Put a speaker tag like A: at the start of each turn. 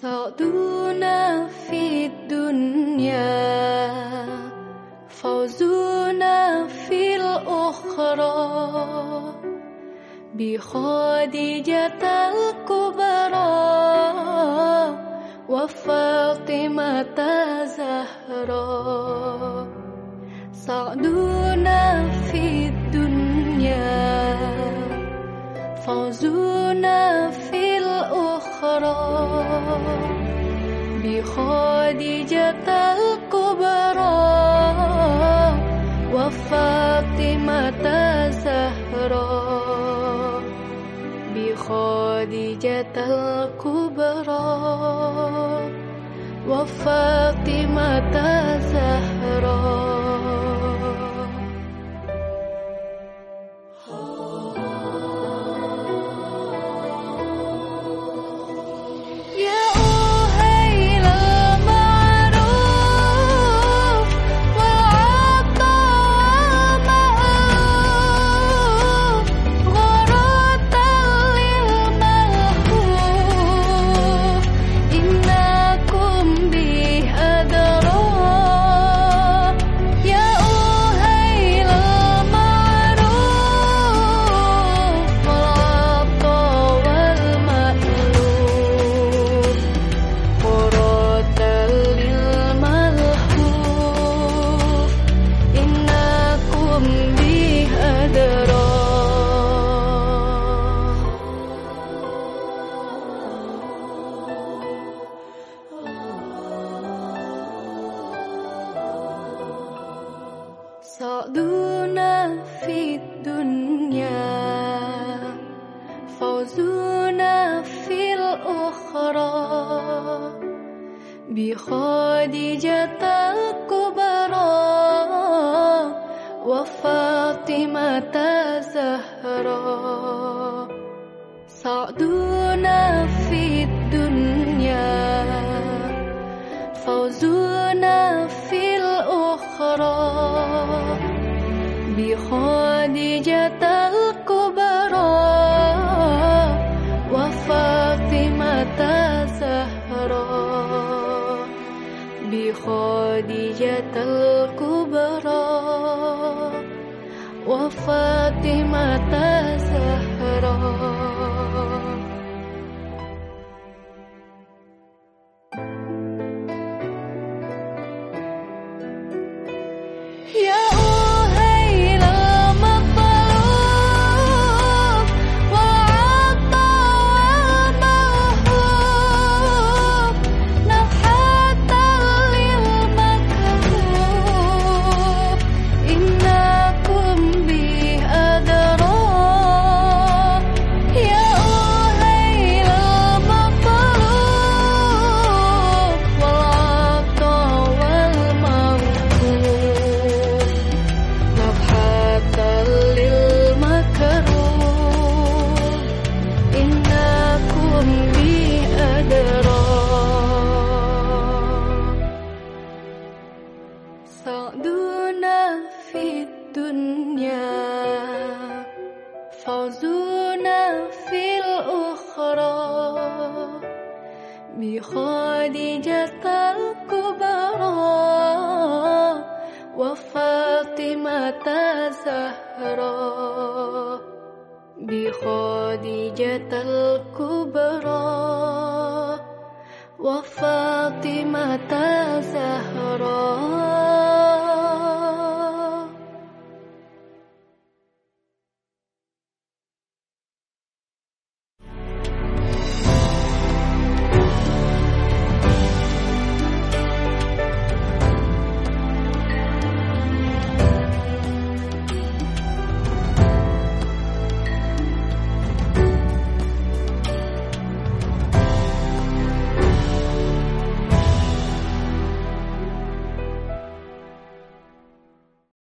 A: 扫毒。بخديجة الكبرى وفاطمة زهرا سعدنا في الدنيا فوزنا في الأخرى بخديجة الكبرى وفاطمة زهرا بخديجة الكبرى وفاطمة زهرا صعدنا في الدنيا فوزنا في الأخرى. بخديجة الكبرى وفاطمة زهرا صعدنا في الدنيا. الكبرى وفاطمة زهرا فوزنا في الأخرى. بخديجة الكبرى وفاطمة زهرا بخديجة الكبرى وفاطمة